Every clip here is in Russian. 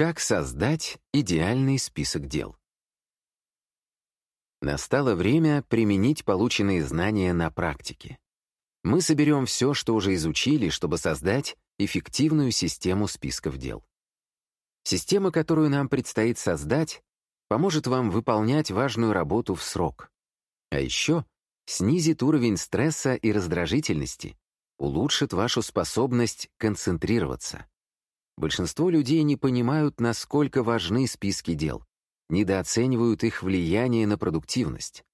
Как создать идеальный список дел? Настало время применить полученные знания на практике. Мы соберем все, что уже изучили, чтобы создать эффективную систему списков дел. Система, которую нам предстоит создать, поможет вам выполнять важную работу в срок. А еще снизит уровень стресса и раздражительности, улучшит вашу способность концентрироваться. Большинство людей не понимают, насколько важны списки дел, недооценивают их влияние на продуктивность.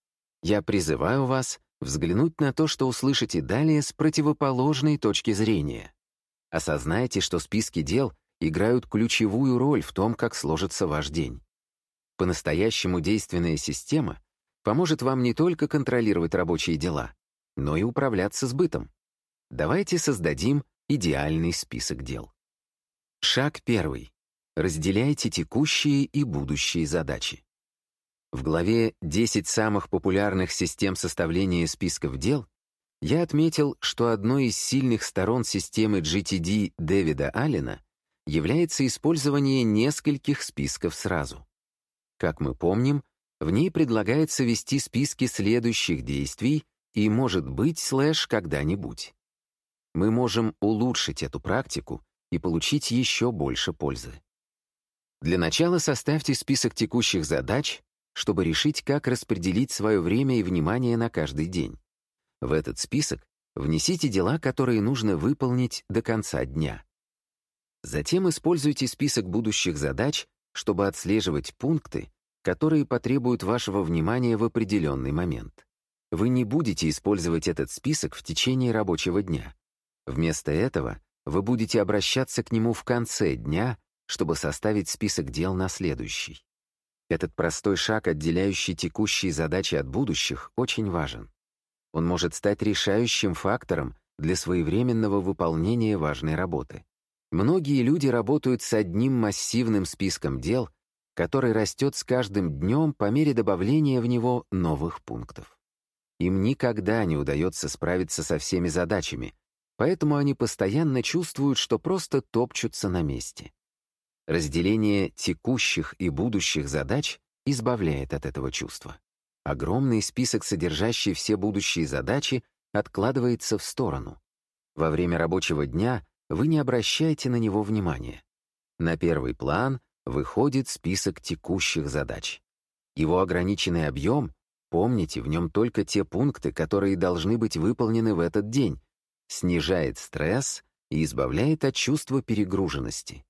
Я призываю вас взглянуть на то, что услышите далее с противоположной точки зрения. Осознайте, что списки дел играют ключевую роль в том, как сложится ваш день. По-настоящему действенная система поможет вам не только контролировать рабочие дела, но и управляться сбытом. Давайте создадим идеальный список дел. Шаг первый. Разделяйте текущие и будущие задачи. В главе «10 самых популярных систем составления списков дел» я отметил, что одной из сильных сторон системы GTD Дэвида Аллена является использование нескольких списков сразу. Как мы помним, в ней предлагается вести списки следующих действий и, может быть, слэш когда-нибудь. Мы можем улучшить эту практику и получить еще больше пользы. Для начала составьте список текущих задач, чтобы решить, как распределить свое время и внимание на каждый день. В этот список внесите дела, которые нужно выполнить до конца дня. Затем используйте список будущих задач, чтобы отслеживать пункты, которые потребуют вашего внимания в определенный момент. Вы не будете использовать этот список в течение рабочего дня. Вместо этого вы будете обращаться к нему в конце дня, чтобы составить список дел на следующий. Этот простой шаг, отделяющий текущие задачи от будущих, очень важен. Он может стать решающим фактором для своевременного выполнения важной работы. Многие люди работают с одним массивным списком дел, который растет с каждым днем по мере добавления в него новых пунктов. Им никогда не удается справиться со всеми задачами, поэтому они постоянно чувствуют, что просто топчутся на месте. Разделение текущих и будущих задач избавляет от этого чувства. Огромный список, содержащий все будущие задачи, откладывается в сторону. Во время рабочего дня вы не обращаете на него внимания. На первый план выходит список текущих задач. Его ограниченный объем, помните, в нем только те пункты, которые должны быть выполнены в этот день, снижает стресс и избавляет от чувства перегруженности.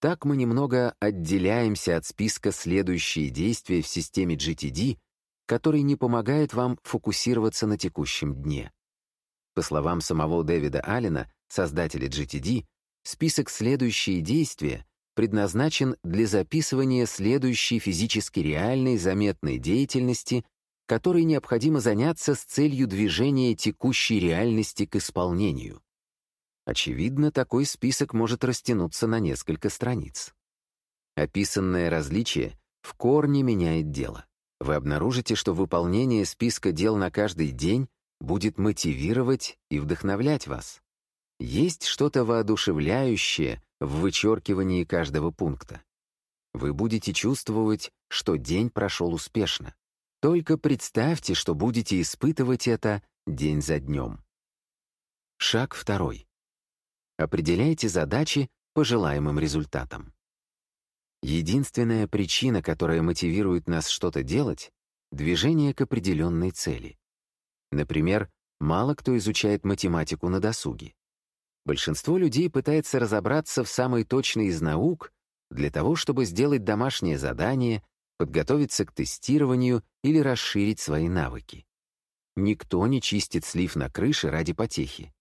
Так мы немного отделяемся от списка следующие действия в системе GTD, который не помогает вам фокусироваться на текущем дне. По словам самого Дэвида Аллена, создателя GTD, список «Следующие действия» предназначен для записывания следующей физически реальной заметной деятельности, которой необходимо заняться с целью движения текущей реальности к исполнению. Очевидно, такой список может растянуться на несколько страниц. Описанное различие в корне меняет дело. Вы обнаружите, что выполнение списка дел на каждый день будет мотивировать и вдохновлять вас. Есть что-то воодушевляющее в вычеркивании каждого пункта. Вы будете чувствовать, что день прошел успешно. Только представьте, что будете испытывать это день за днем. Шаг второй. Определяйте задачи по желаемым результатам. Единственная причина, которая мотивирует нас что-то делать — движение к определенной цели. Например, мало кто изучает математику на досуге. Большинство людей пытается разобраться в самой точной из наук для того, чтобы сделать домашнее задание подготовиться к тестированию или расширить свои навыки. Никто не чистит слив на крыше ради потехи.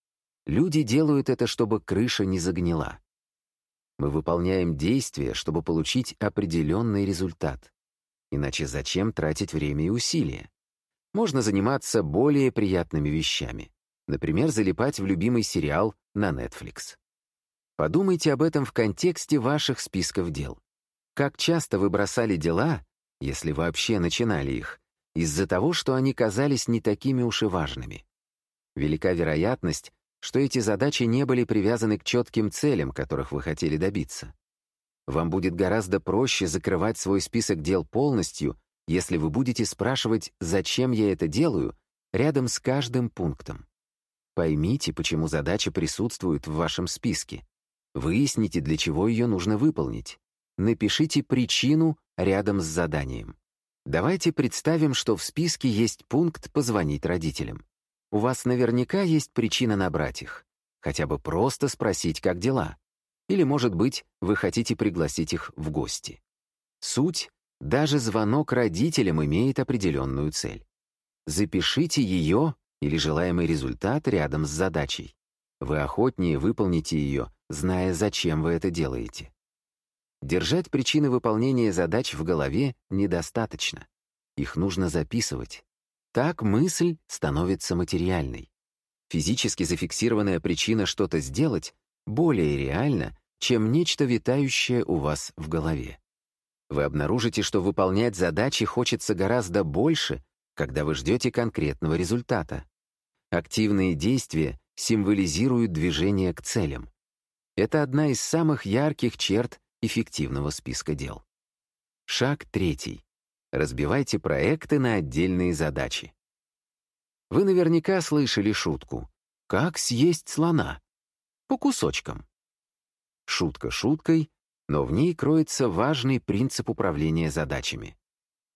Люди делают это, чтобы крыша не загнила. Мы выполняем действия, чтобы получить определенный результат. Иначе зачем тратить время и усилия? Можно заниматься более приятными вещами. Например, залипать в любимый сериал на Netflix. Подумайте об этом в контексте ваших списков дел. Как часто вы бросали дела, если вообще начинали их, из-за того, что они казались не такими уж и важными? Велика вероятность, что эти задачи не были привязаны к четким целям, которых вы хотели добиться. Вам будет гораздо проще закрывать свой список дел полностью, если вы будете спрашивать «зачем я это делаю?» рядом с каждым пунктом. Поймите, почему задача присутствует в вашем списке. Выясните, для чего ее нужно выполнить. Напишите причину рядом с заданием. Давайте представим, что в списке есть пункт «Позвонить родителям». У вас наверняка есть причина набрать их. Хотя бы просто спросить, как дела. Или, может быть, вы хотите пригласить их в гости. Суть — даже звонок родителям имеет определенную цель. Запишите ее или желаемый результат рядом с задачей. Вы охотнее выполните ее, зная, зачем вы это делаете. Держать причины выполнения задач в голове недостаточно. Их нужно записывать. Так мысль становится материальной. Физически зафиксированная причина что-то сделать более реальна, чем нечто витающее у вас в голове. Вы обнаружите, что выполнять задачи хочется гораздо больше, когда вы ждете конкретного результата. Активные действия символизируют движение к целям. Это одна из самых ярких черт эффективного списка дел. Шаг третий. Разбивайте проекты на отдельные задачи. Вы наверняка слышали шутку «Как съесть слона?» По кусочкам. Шутка шуткой, но в ней кроется важный принцип управления задачами.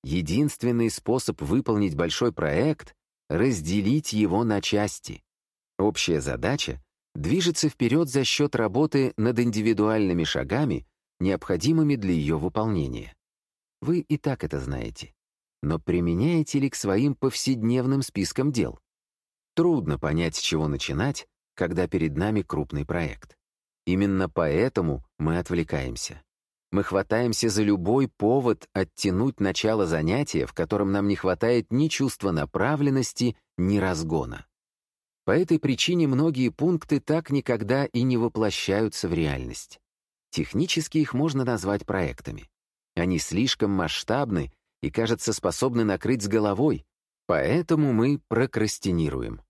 Единственный способ выполнить большой проект — разделить его на части. Общая задача движется вперед за счет работы над индивидуальными шагами, необходимыми для ее выполнения. Вы и так это знаете. Но применяете ли к своим повседневным спискам дел? Трудно понять, с чего начинать, когда перед нами крупный проект. Именно поэтому мы отвлекаемся. Мы хватаемся за любой повод оттянуть начало занятия, в котором нам не хватает ни чувства направленности, ни разгона. По этой причине многие пункты так никогда и не воплощаются в реальность. Технически их можно назвать проектами. Они слишком масштабны и, кажется, способны накрыть с головой, поэтому мы прокрастинируем.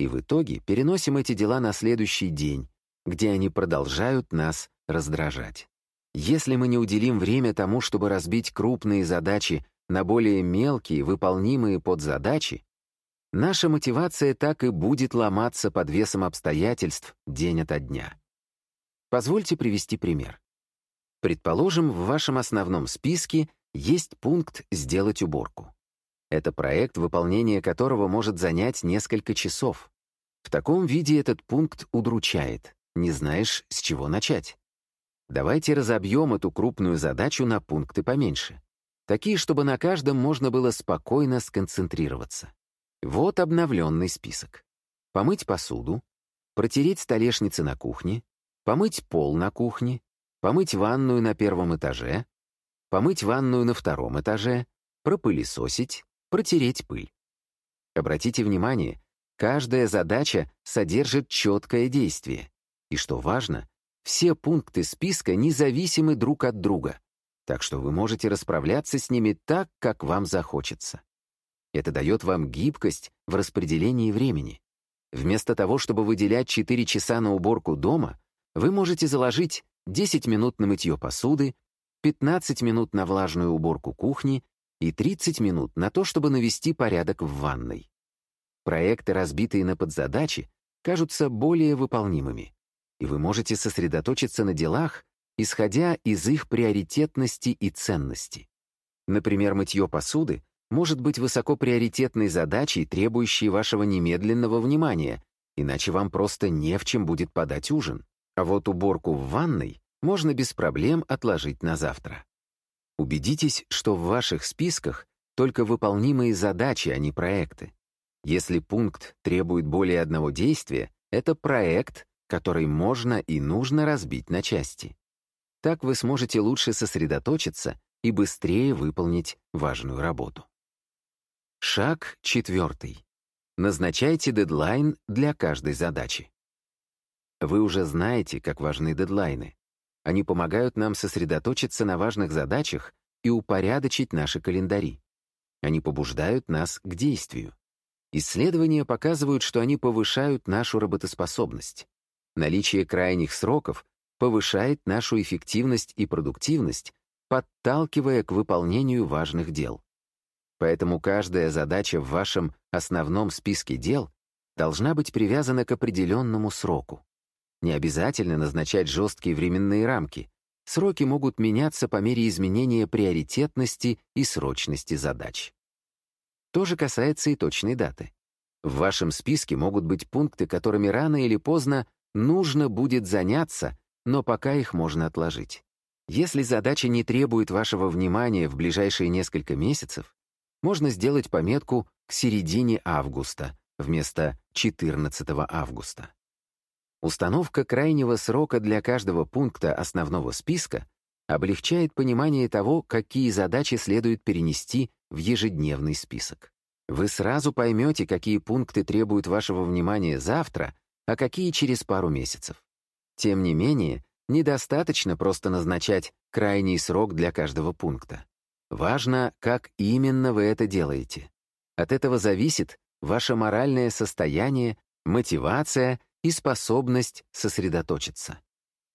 И в итоге переносим эти дела на следующий день, где они продолжают нас раздражать. Если мы не уделим время тому, чтобы разбить крупные задачи на более мелкие, выполнимые подзадачи, наша мотивация так и будет ломаться под весом обстоятельств день ото дня. Позвольте привести пример. Предположим, в вашем основном списке есть пункт «Сделать уборку». Это проект, выполнение которого может занять несколько часов. В таком виде этот пункт удручает, не знаешь, с чего начать. Давайте разобьем эту крупную задачу на пункты поменьше. Такие, чтобы на каждом можно было спокойно сконцентрироваться. Вот обновленный список. Помыть посуду, протереть столешницы на кухне, помыть пол на кухне, помыть ванную на первом этаже, помыть ванную на втором этаже, пропылесосить, протереть пыль. Обратите внимание, каждая задача содержит четкое действие. И что важно, все пункты списка независимы друг от друга, так что вы можете расправляться с ними так, как вам захочется. Это дает вам гибкость в распределении времени. Вместо того, чтобы выделять 4 часа на уборку дома, вы можете заложить 10 минут на мытье посуды, 15 минут на влажную уборку кухни и 30 минут на то, чтобы навести порядок в ванной. Проекты, разбитые на подзадачи, кажутся более выполнимыми и вы можете сосредоточиться на делах, исходя из их приоритетности и ценности. Например, мытье посуды может быть высокоприоритетной задачей, требующей вашего немедленного внимания, иначе вам просто не в чем будет подать ужин. А вот уборку в ванной можно без проблем отложить на завтра. Убедитесь, что в ваших списках только выполнимые задачи, а не проекты. Если пункт требует более одного действия, это проект, который можно и нужно разбить на части. Так вы сможете лучше сосредоточиться и быстрее выполнить важную работу. Шаг четвертый. Назначайте дедлайн для каждой задачи. Вы уже знаете, как важны дедлайны. Они помогают нам сосредоточиться на важных задачах и упорядочить наши календари. Они побуждают нас к действию. Исследования показывают, что они повышают нашу работоспособность. Наличие крайних сроков повышает нашу эффективность и продуктивность, подталкивая к выполнению важных дел. Поэтому каждая задача в вашем основном списке дел должна быть привязана к определенному сроку. Не обязательно назначать жесткие временные рамки. Сроки могут меняться по мере изменения приоритетности и срочности задач. То же касается и точной даты. В вашем списке могут быть пункты, которыми рано или поздно нужно будет заняться, но пока их можно отложить. Если задача не требует вашего внимания в ближайшие несколько месяцев, можно сделать пометку к середине августа вместо 14 августа. Установка крайнего срока для каждого пункта основного списка облегчает понимание того, какие задачи следует перенести в ежедневный список. Вы сразу поймете, какие пункты требуют вашего внимания завтра, а какие через пару месяцев. Тем не менее, недостаточно просто назначать крайний срок для каждого пункта. Важно, как именно вы это делаете. От этого зависит ваше моральное состояние, мотивация и способность сосредоточиться.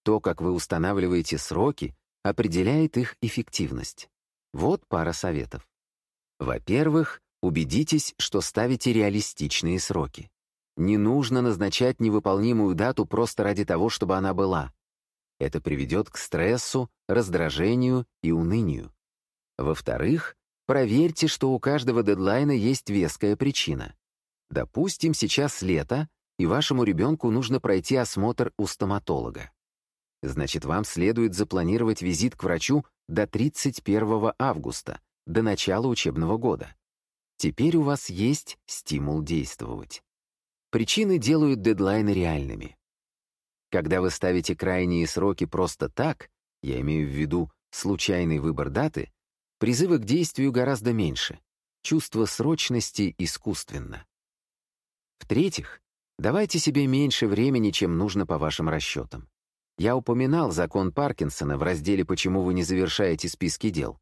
То, как вы устанавливаете сроки, определяет их эффективность. Вот пара советов. Во-первых, убедитесь, что ставите реалистичные сроки. Не нужно назначать невыполнимую дату просто ради того, чтобы она была. Это приведет к стрессу, раздражению и унынию. Во-вторых, проверьте, что у каждого дедлайна есть веская причина. Допустим, сейчас лето, и вашему ребенку нужно пройти осмотр у стоматолога. Значит, вам следует запланировать визит к врачу до 31 августа, до начала учебного года. Теперь у вас есть стимул действовать. Причины делают дедлайны реальными. Когда вы ставите крайние сроки просто так, я имею в виду случайный выбор даты, призывы к действию гораздо меньше. Чувство срочности искусственно. В-третьих, давайте себе меньше времени, чем нужно по вашим расчетам. Я упоминал закон Паркинсона в разделе «Почему вы не завершаете списки дел».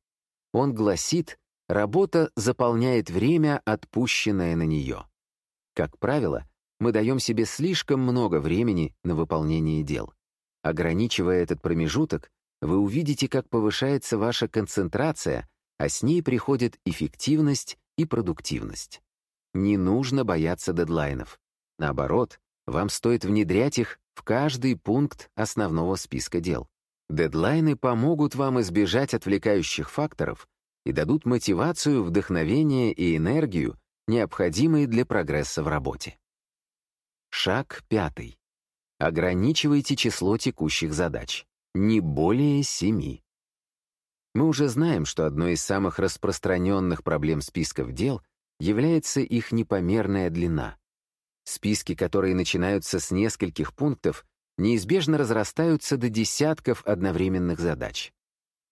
Он гласит, работа заполняет время, отпущенное на нее. Как правило, мы даем себе слишком много времени на выполнение дел. Ограничивая этот промежуток, вы увидите, как повышается ваша концентрация, а с ней приходит эффективность и продуктивность. Не нужно бояться дедлайнов. Наоборот, вам стоит внедрять их в каждый пункт основного списка дел. Дедлайны помогут вам избежать отвлекающих факторов и дадут мотивацию, вдохновение и энергию, необходимые для прогресса в работе. Шаг пятый. Ограничивайте число текущих задач. Не более семи. Мы уже знаем, что одной из самых распространенных проблем списков дел является их непомерная длина. Списки, которые начинаются с нескольких пунктов, неизбежно разрастаются до десятков одновременных задач.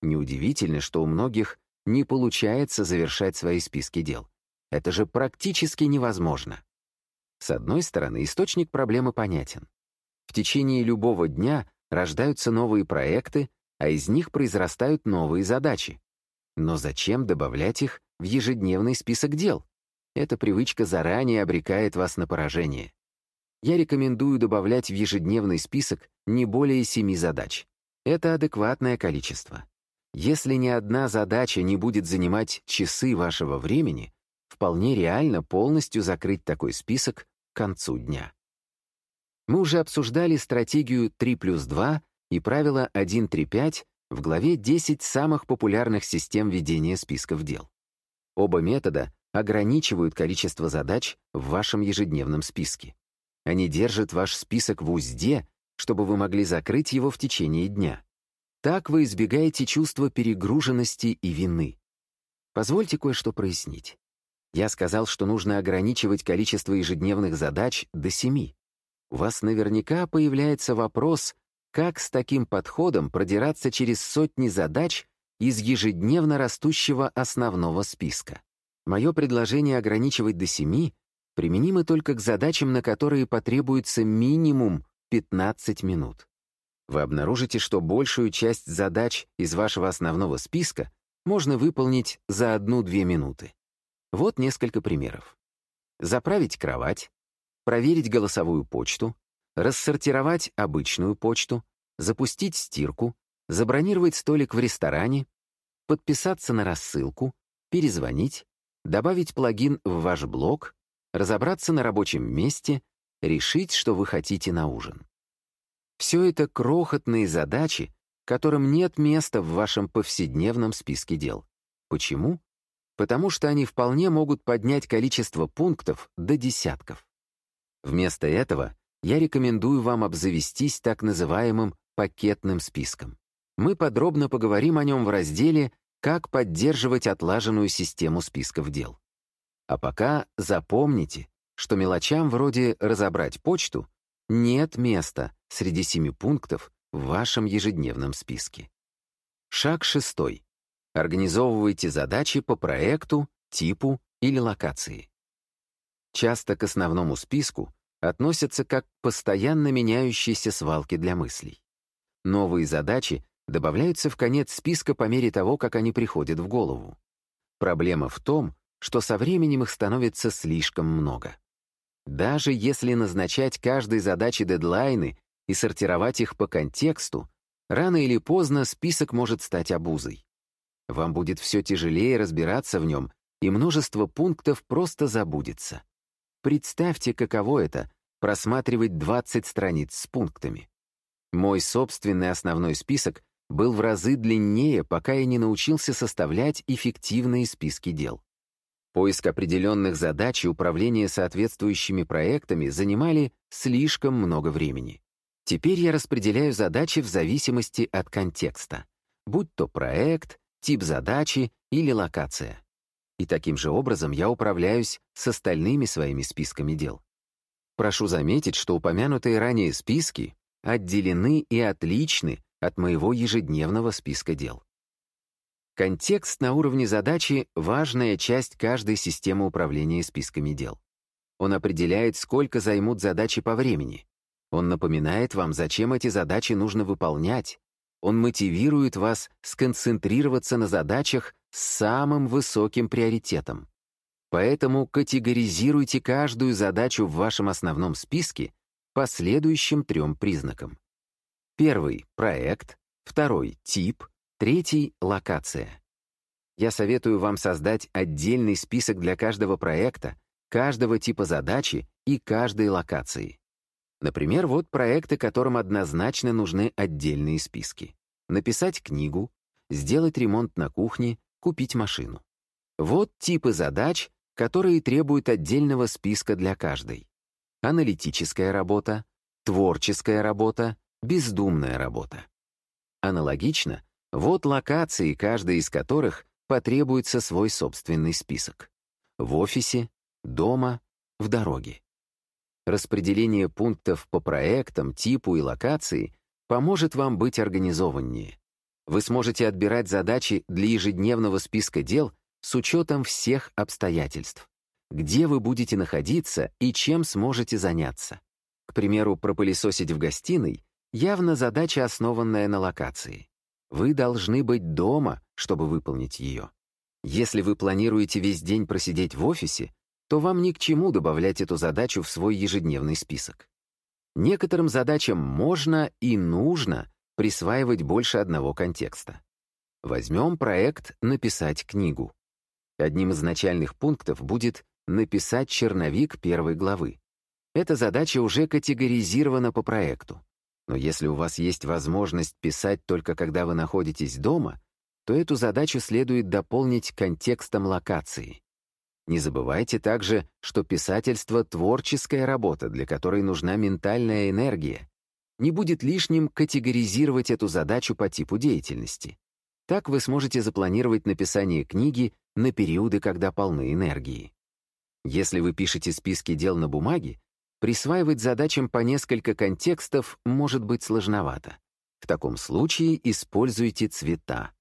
Неудивительно, что у многих не получается завершать свои списки дел. Это же практически невозможно. С одной стороны, источник проблемы понятен. В течение любого дня рождаются новые проекты, а из них произрастают новые задачи. Но зачем добавлять их в ежедневный список дел? Эта привычка заранее обрекает вас на поражение. Я рекомендую добавлять в ежедневный список не более семи задач. Это адекватное количество. Если ни одна задача не будет занимать часы вашего времени, вполне реально полностью закрыть такой список к концу дня. Мы уже обсуждали стратегию 3 плюс 2 и правило 1.3.5 в главе 10 самых популярных систем ведения списков дел. Оба метода ограничивают количество задач в вашем ежедневном списке. Они держат ваш список в узде, чтобы вы могли закрыть его в течение дня. Так вы избегаете чувства перегруженности и вины. Позвольте кое-что прояснить. Я сказал, что нужно ограничивать количество ежедневных задач до семи. У вас наверняка появляется вопрос, как с таким подходом продираться через сотни задач из ежедневно растущего основного списка. Мое предложение ограничивать до семи применимо только к задачам, на которые потребуется минимум 15 минут. Вы обнаружите, что большую часть задач из вашего основного списка можно выполнить за одну-две минуты. Вот несколько примеров. Заправить кровать, проверить голосовую почту, рассортировать обычную почту, запустить стирку, забронировать столик в ресторане, подписаться на рассылку, перезвонить, добавить плагин в ваш блог, разобраться на рабочем месте, решить, что вы хотите на ужин. Все это крохотные задачи, которым нет места в вашем повседневном списке дел. Почему? Потому что они вполне могут поднять количество пунктов до десятков. Вместо этого я рекомендую вам обзавестись так называемым пакетным списком. Мы подробно поговорим о нем в разделе «Как поддерживать отлаженную систему списков дел». А пока запомните, что мелочам вроде «разобрать почту» нет места среди семи пунктов в вашем ежедневном списке. Шаг шестой. Организовывайте задачи по проекту, типу или локации. Часто к основному списку относятся как к постоянно меняющейся свалке для мыслей. Новые задачи добавляются в конец списка по мере того, как они приходят в голову. Проблема в том, что со временем их становится слишком много. Даже если назначать каждой задаче дедлайны и сортировать их по контексту, рано или поздно список может стать обузой. Вам будет все тяжелее разбираться в нем, и множество пунктов просто забудется. Представьте, каково это — просматривать 20 страниц с пунктами. Мой собственный основной список был в разы длиннее, пока я не научился составлять эффективные списки дел. Поиск определенных задач и управление соответствующими проектами занимали слишком много времени. Теперь я распределяю задачи в зависимости от контекста, будь то проект, тип задачи или локация. И таким же образом я управляюсь с остальными своими списками дел. Прошу заметить, что упомянутые ранее списки отделены и отличны от моего ежедневного списка дел. Контекст на уровне задачи — важная часть каждой системы управления списками дел. Он определяет, сколько займут задачи по времени. Он напоминает вам, зачем эти задачи нужно выполнять. Он мотивирует вас сконцентрироваться на задачах с самым высоким приоритетом. Поэтому категоризируйте каждую задачу в вашем основном списке по следующим трем признакам. Первый — проект, второй — тип, Третий — локация. Я советую вам создать отдельный список для каждого проекта, каждого типа задачи и каждой локации. Например, вот проекты, которым однозначно нужны отдельные списки. Написать книгу, сделать ремонт на кухне, купить машину. Вот типы задач, которые требуют отдельного списка для каждой. Аналитическая работа, творческая работа, бездумная работа. Аналогично, вот локации, каждой из которых потребуется свой собственный список. В офисе, дома, в дороге. Распределение пунктов по проектам, типу и локации поможет вам быть организованнее. Вы сможете отбирать задачи для ежедневного списка дел с учетом всех обстоятельств. Где вы будете находиться и чем сможете заняться. К примеру, пропылесосить в гостиной явно задача, основанная на локации. Вы должны быть дома, чтобы выполнить ее. Если вы планируете весь день просидеть в офисе, то вам ни к чему добавлять эту задачу в свой ежедневный список. Некоторым задачам можно и нужно присваивать больше одного контекста. Возьмем проект «Написать книгу». Одним из начальных пунктов будет «Написать черновик первой главы». Эта задача уже категоризирована по проекту. Но если у вас есть возможность писать только когда вы находитесь дома, то эту задачу следует дополнить контекстом локации. Не забывайте также, что писательство — творческая работа, для которой нужна ментальная энергия. Не будет лишним категоризировать эту задачу по типу деятельности. Так вы сможете запланировать написание книги на периоды, когда полны энергии. Если вы пишете списки дел на бумаге, Присваивать задачам по несколько контекстов может быть сложновато. В таком случае используйте цвета.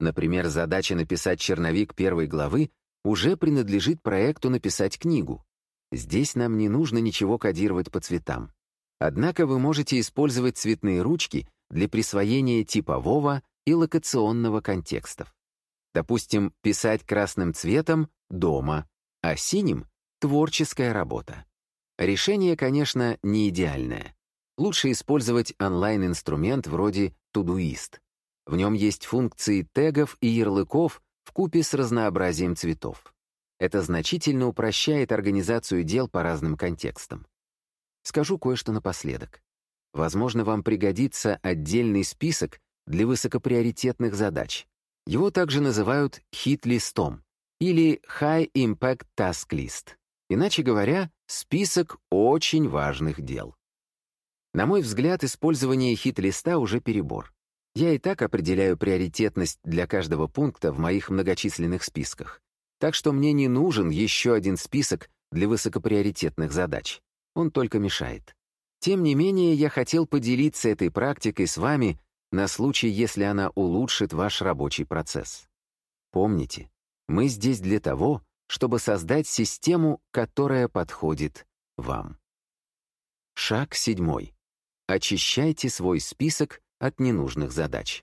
Например, задача написать черновик первой главы уже принадлежит проекту написать книгу. Здесь нам не нужно ничего кодировать по цветам. Однако вы можете использовать цветные ручки для присвоения типового и локационного контекстов. Допустим, писать красным цветом — дома, а синим — творческая работа. Решение, конечно, не идеальное. лучше использовать онлайн-инструмент вроде Todoist. В нем есть функции тегов и ярлыков в купе с разнообразием цветов. Это значительно упрощает организацию дел по разным контекстам. Скажу кое-что напоследок. Возможно, вам пригодится отдельный список для высокоприоритетных задач. Его также называют хит-листом или High Impact Task List. Иначе говоря, список очень важных дел. На мой взгляд, использование хит-листа уже перебор. Я и так определяю приоритетность для каждого пункта в моих многочисленных списках. Так что мне не нужен еще один список для высокоприоритетных задач. Он только мешает. Тем не менее, я хотел поделиться этой практикой с вами на случай, если она улучшит ваш рабочий процесс. Помните, мы здесь для того, чтобы создать систему, которая подходит вам. Шаг седьмой. Очищайте свой список от ненужных задач.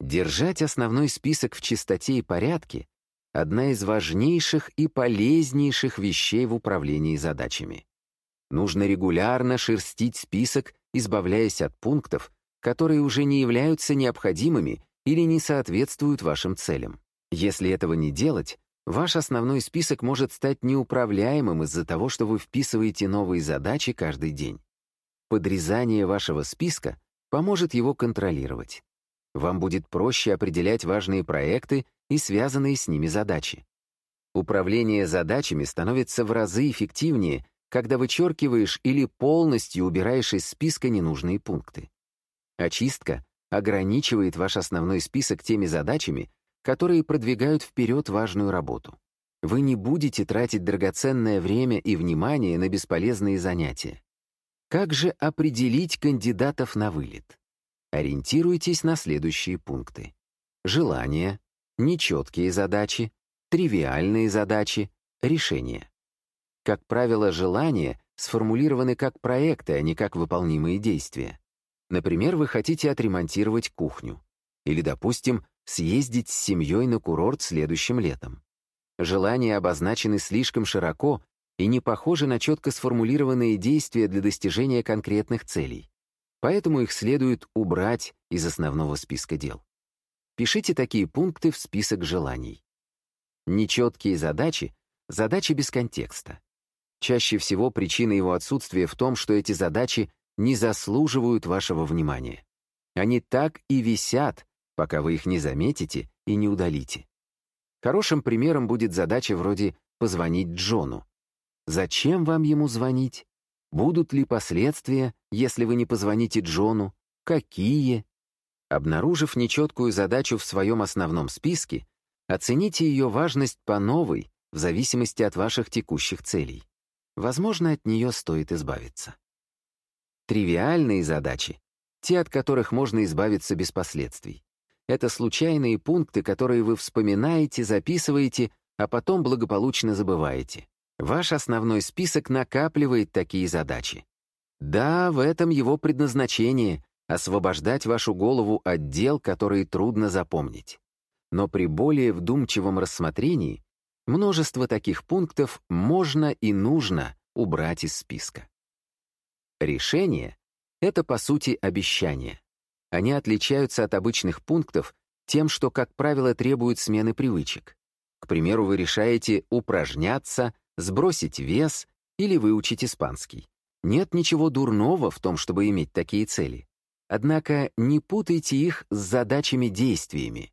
Держать основной список в чистоте и порядке — одна из важнейших и полезнейших вещей в управлении задачами. Нужно регулярно шерстить список, избавляясь от пунктов, которые уже не являются необходимыми или не соответствуют вашим целям. Если этого не делать, ваш основной список может стать неуправляемым из-за того, что вы вписываете новые задачи каждый день. Подрезание вашего списка поможет его контролировать. Вам будет проще определять важные проекты и связанные с ними задачи. Управление задачами становится в разы эффективнее, когда вычеркиваешь или полностью убираешь из списка ненужные пункты. Очистка ограничивает ваш основной список теми задачами, которые продвигают вперед важную работу. Вы не будете тратить драгоценное время и внимание на бесполезные занятия. Как же определить кандидатов на вылет? Ориентируйтесь на следующие пункты. Желания, нечеткие задачи, тривиальные задачи, решения. Как правило, желания сформулированы как проекты, а не как выполнимые действия. Например, вы хотите отремонтировать кухню. Или, допустим, съездить с семьей на курорт следующим летом. Желания обозначены слишком широко и не похожи на четко сформулированные действия для достижения конкретных целей. Поэтому их следует убрать из основного списка дел. Пишите такие пункты в список желаний. Нечеткие задачи — задачи без контекста. Чаще всего причина его отсутствия в том, что эти задачи не заслуживают вашего внимания. Они так и висят, пока вы их не заметите и не удалите. Хорошим примером будет задача вроде «позвонить Джону». Зачем вам ему звонить? Будут ли последствия, если вы не позвоните Джону? Какие? Обнаружив нечеткую задачу в своем основном списке, оцените ее важность по новой, в зависимости от ваших текущих целей. Возможно, от нее стоит избавиться. Тривиальные задачи — те, от которых можно избавиться без последствий. Это случайные пункты, которые вы вспоминаете, записываете, а потом благополучно забываете. Ваш основной список накапливает такие задачи. Да, в этом его предназначение — освобождать вашу голову от дел, которые трудно запомнить. Но при более вдумчивом рассмотрении Множество таких пунктов можно и нужно убрать из списка. Решение — это, по сути, обещания. Они отличаются от обычных пунктов тем, что, как правило, требуют смены привычек. К примеру, вы решаете упражняться, сбросить вес или выучить испанский. Нет ничего дурного в том, чтобы иметь такие цели. Однако не путайте их с задачами-действиями.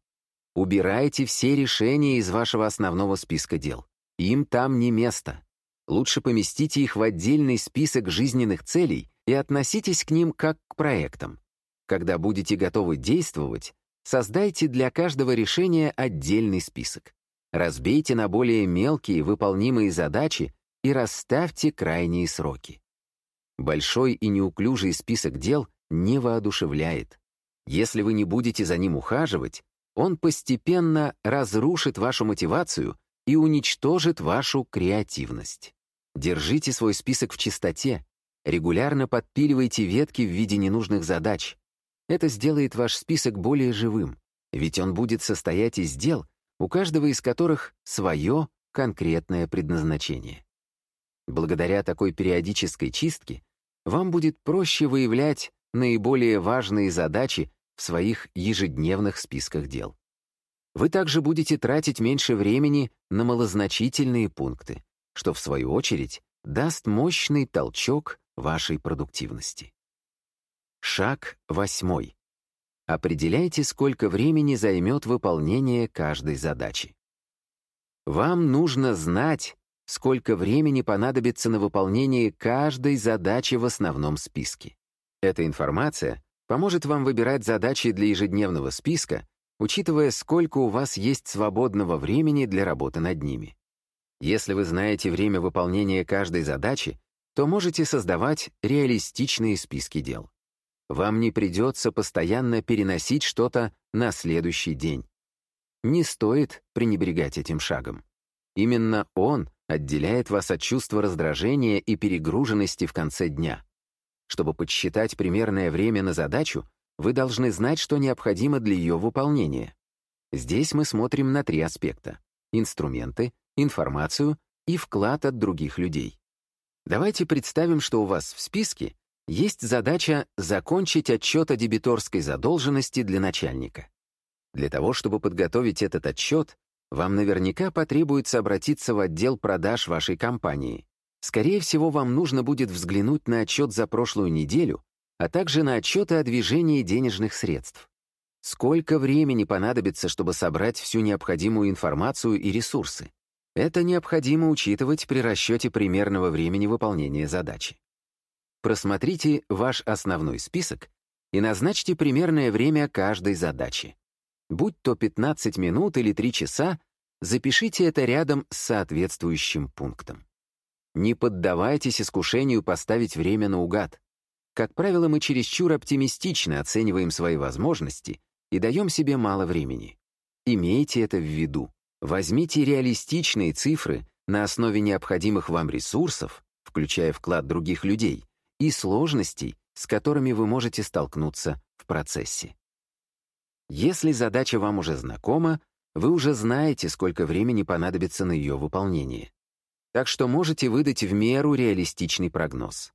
Убирайте все решения из вашего основного списка дел. Им там не место. Лучше поместите их в отдельный список жизненных целей и относитесь к ним как к проектам. Когда будете готовы действовать, создайте для каждого решения отдельный список. Разбейте на более мелкие выполнимые задачи и расставьте крайние сроки. Большой и неуклюжий список дел не воодушевляет. Если вы не будете за ним ухаживать, он постепенно разрушит вашу мотивацию и уничтожит вашу креативность. Держите свой список в чистоте, регулярно подпиливайте ветки в виде ненужных задач. Это сделает ваш список более живым, ведь он будет состоять из дел, у каждого из которых свое конкретное предназначение. Благодаря такой периодической чистке вам будет проще выявлять наиболее важные задачи в своих ежедневных списках дел. Вы также будете тратить меньше времени на малозначительные пункты, что, в свою очередь, даст мощный толчок вашей продуктивности. Шаг восьмой. Определяйте, сколько времени займет выполнение каждой задачи. Вам нужно знать, сколько времени понадобится на выполнение каждой задачи в основном списке. Эта информация поможет вам выбирать задачи для ежедневного списка, учитывая, сколько у вас есть свободного времени для работы над ними. Если вы знаете время выполнения каждой задачи, то можете создавать реалистичные списки дел. Вам не придется постоянно переносить что-то на следующий день. Не стоит пренебрегать этим шагом. Именно он отделяет вас от чувства раздражения и перегруженности в конце дня. Чтобы подсчитать примерное время на задачу, вы должны знать, что необходимо для ее выполнения. Здесь мы смотрим на три аспекта — инструменты, информацию и вклад от других людей. Давайте представим, что у вас в списке есть задача закончить отчет о дебиторской задолженности для начальника. Для того, чтобы подготовить этот отчет, вам наверняка потребуется обратиться в отдел продаж вашей компании. Скорее всего, вам нужно будет взглянуть на отчет за прошлую неделю, а также на отчеты о движении денежных средств. Сколько времени понадобится, чтобы собрать всю необходимую информацию и ресурсы? Это необходимо учитывать при расчете примерного времени выполнения задачи. Просмотрите ваш основной список и назначьте примерное время каждой задачи. Будь то 15 минут или 3 часа, запишите это рядом с соответствующим пунктом. Не поддавайтесь искушению поставить время наугад. Как правило, мы чересчур оптимистично оцениваем свои возможности и даем себе мало времени. Имейте это в виду. Возьмите реалистичные цифры на основе необходимых вам ресурсов, включая вклад других людей, и сложностей, с которыми вы можете столкнуться в процессе. Если задача вам уже знакома, вы уже знаете, сколько времени понадобится на ее выполнение. Так что можете выдать в меру реалистичный прогноз.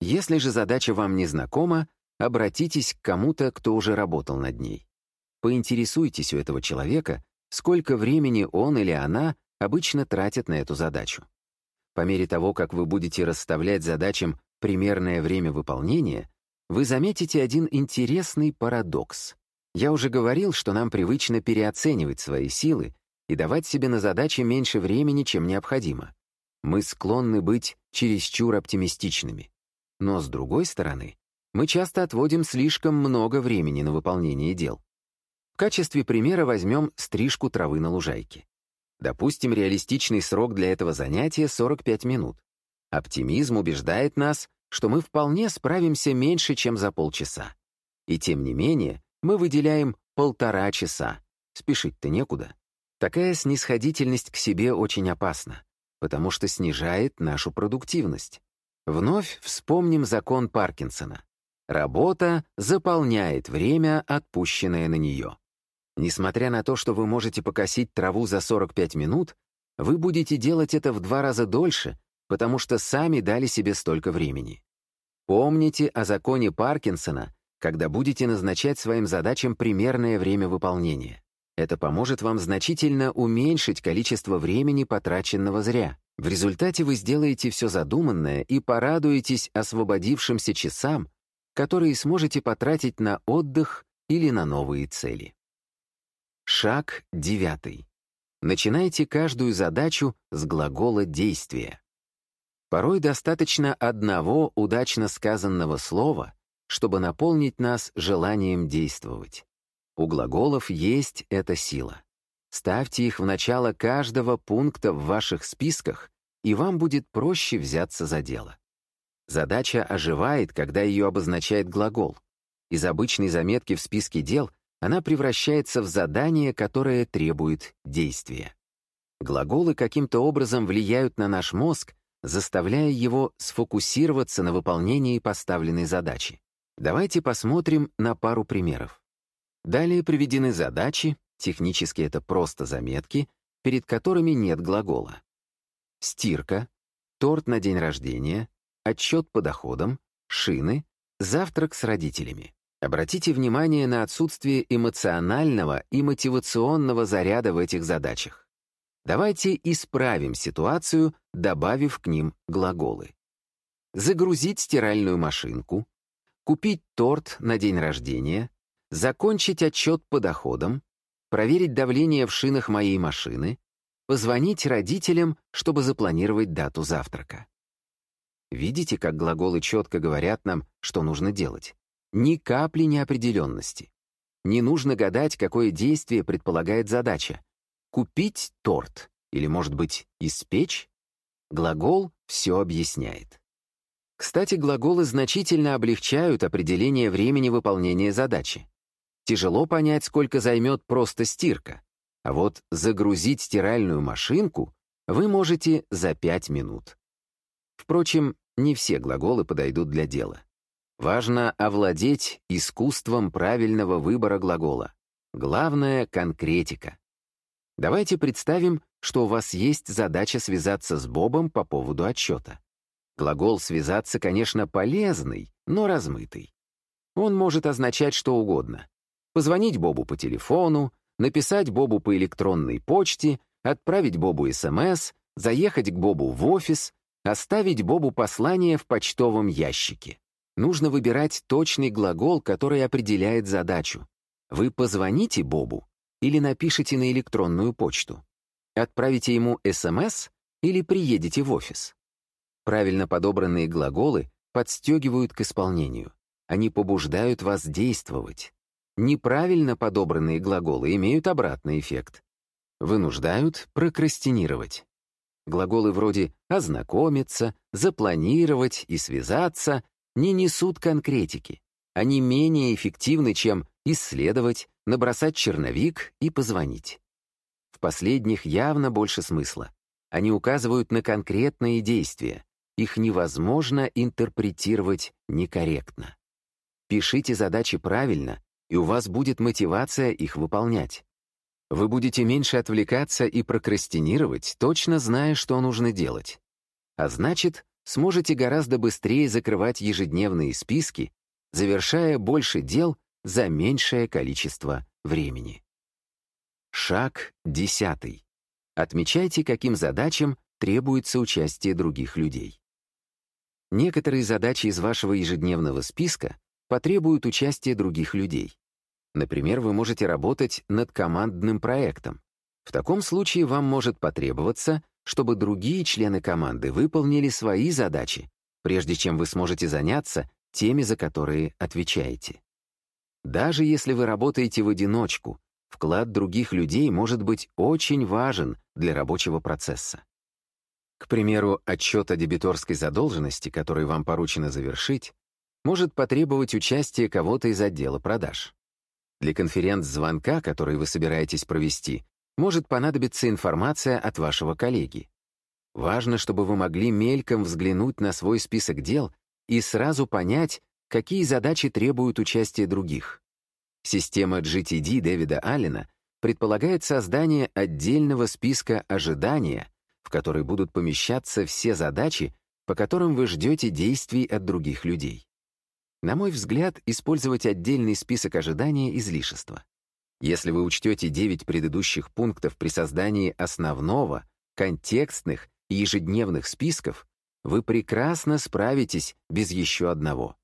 Если же задача вам не знакома, обратитесь к кому-то, кто уже работал над ней. Поинтересуйтесь у этого человека, сколько времени он или она обычно тратят на эту задачу. По мере того, как вы будете расставлять задачам примерное время выполнения, вы заметите один интересный парадокс. Я уже говорил, что нам привычно переоценивать свои силы и давать себе на задачи меньше времени, чем необходимо. Мы склонны быть чересчур оптимистичными. Но, с другой стороны, мы часто отводим слишком много времени на выполнение дел. В качестве примера возьмем стрижку травы на лужайке. Допустим, реалистичный срок для этого занятия 45 минут. Оптимизм убеждает нас, что мы вполне справимся меньше, чем за полчаса. И тем не менее, мы выделяем полтора часа. Спешить-то некуда. Такая снисходительность к себе очень опасна, потому что снижает нашу продуктивность. Вновь вспомним закон Паркинсона. Работа заполняет время, отпущенное на нее. Несмотря на то, что вы можете покосить траву за 45 минут, вы будете делать это в два раза дольше, потому что сами дали себе столько времени. Помните о законе Паркинсона, когда будете назначать своим задачам примерное время выполнения. Это поможет вам значительно уменьшить количество времени, потраченного зря. В результате вы сделаете все задуманное и порадуетесь освободившимся часам, которые сможете потратить на отдых или на новые цели. Шаг девятый. Начинайте каждую задачу с глагола действия. Порой достаточно одного удачно сказанного слова, чтобы наполнить нас желанием действовать. У глаголов есть эта сила. Ставьте их в начало каждого пункта в ваших списках, и вам будет проще взяться за дело. Задача оживает, когда ее обозначает глагол. Из обычной заметки в списке дел она превращается в задание, которое требует действия. Глаголы каким-то образом влияют на наш мозг заставляя его сфокусироваться на выполнении поставленной задачи. Давайте посмотрим на пару примеров. Далее приведены задачи, технически это просто заметки, перед которыми нет глагола. Стирка, торт на день рождения, отчет по доходам, шины, завтрак с родителями. Обратите внимание на отсутствие эмоционального и мотивационного заряда в этих задачах. Давайте исправим ситуацию, добавив к ним глаголы. Загрузить стиральную машинку, купить торт на день рождения, закончить отчет по доходам, проверить давление в шинах моей машины, позвонить родителям, чтобы запланировать дату завтрака. Видите, как глаголы четко говорят нам, что нужно делать? Ни капли неопределенности. Не нужно гадать, какое действие предполагает задача. Купить торт или, может быть, испечь? Глагол все объясняет. Кстати, глаголы значительно облегчают определение времени выполнения задачи. Тяжело понять, сколько займет просто стирка. А вот загрузить стиральную машинку вы можете за 5 минут. Впрочем, не все глаголы подойдут для дела. Важно овладеть искусством правильного выбора глагола. Главное — конкретика. Давайте представим, что у вас есть задача связаться с Бобом по поводу отчета. Глагол «связаться», конечно, полезный, но размытый. Он может означать что угодно позвонить Бобу по телефону, написать Бобу по электронной почте, отправить Бобу СМС, заехать к Бобу в офис, оставить Бобу послание в почтовом ящике. Нужно выбирать точный глагол, который определяет задачу. Вы позвоните Бобу или напишите на электронную почту. Отправите ему СМС или приедете в офис. Правильно подобранные глаголы подстегивают к исполнению. Они побуждают вас действовать. Неправильно подобранные глаголы имеют обратный эффект. Вынуждают прокрастинировать. Глаголы вроде «ознакомиться», «запланировать» и «связаться» не несут конкретики. Они менее эффективны, чем исследовать, набросать черновик и позвонить. В последних явно больше смысла. Они указывают на конкретные действия. Их невозможно интерпретировать некорректно. Пишите задачи правильно, и у вас будет мотивация их выполнять. Вы будете меньше отвлекаться и прокрастинировать, точно зная, что нужно делать. А значит, сможете гораздо быстрее закрывать ежедневные списки, завершая больше дел за меньшее количество времени. Шаг десятый. Отмечайте, каким задачам требуется участие других людей. Некоторые задачи из вашего ежедневного списка потребуют участия других людей. Например, вы можете работать над командным проектом. В таком случае вам может потребоваться, чтобы другие члены команды выполнили свои задачи, прежде чем вы сможете заняться теми, за которые отвечаете. Даже если вы работаете в одиночку, вклад других людей может быть очень важен для рабочего процесса. К примеру, отчет о дебиторской задолженности, который вам поручено завершить, может потребовать участия кого-то из отдела продаж. Для конференц-звонка, который вы собираетесь провести, может понадобиться информация от вашего коллеги. Важно, чтобы вы могли мельком взглянуть на свой список дел и сразу понять, какие задачи требуют участия других. Система GTD Дэвида Аллена предполагает создание отдельного списка ожидания, в который будут помещаться все задачи, по которым вы ждете действий от других людей. На мой взгляд, использовать отдельный список ожидания — излишество. Если вы учтете 9 предыдущих пунктов при создании основного, контекстных и ежедневных списков, вы прекрасно справитесь без еще одного.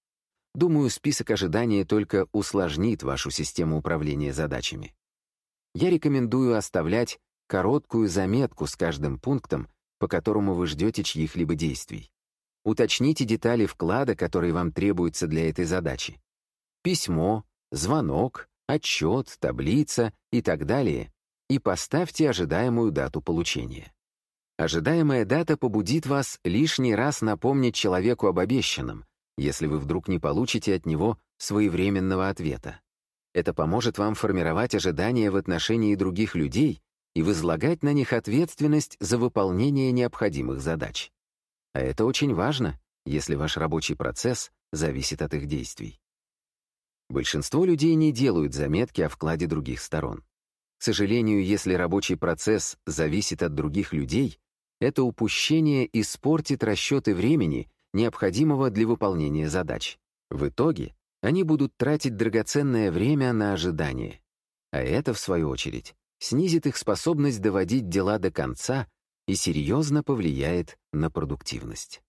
Думаю, список ожидания только усложнит вашу систему управления задачами. Я рекомендую оставлять короткую заметку с каждым пунктом, по которому вы ждете чьих-либо действий. Уточните детали вклада, которые вам требуются для этой задачи. Письмо, звонок, отчет, таблица и так далее, и поставьте ожидаемую дату получения. Ожидаемая дата побудит вас лишний раз напомнить человеку об обещанном, если вы вдруг не получите от него своевременного ответа. Это поможет вам формировать ожидания в отношении других людей и возлагать на них ответственность за выполнение необходимых задач. А это очень важно, если ваш рабочий процесс зависит от их действий. Большинство людей не делают заметки о вкладе других сторон. К сожалению, если рабочий процесс зависит от других людей, это упущение испортит расчеты времени необходимого для выполнения задач. В итоге они будут тратить драгоценное время на ожидание. А это, в свою очередь, снизит их способность доводить дела до конца и серьезно повлияет на продуктивность.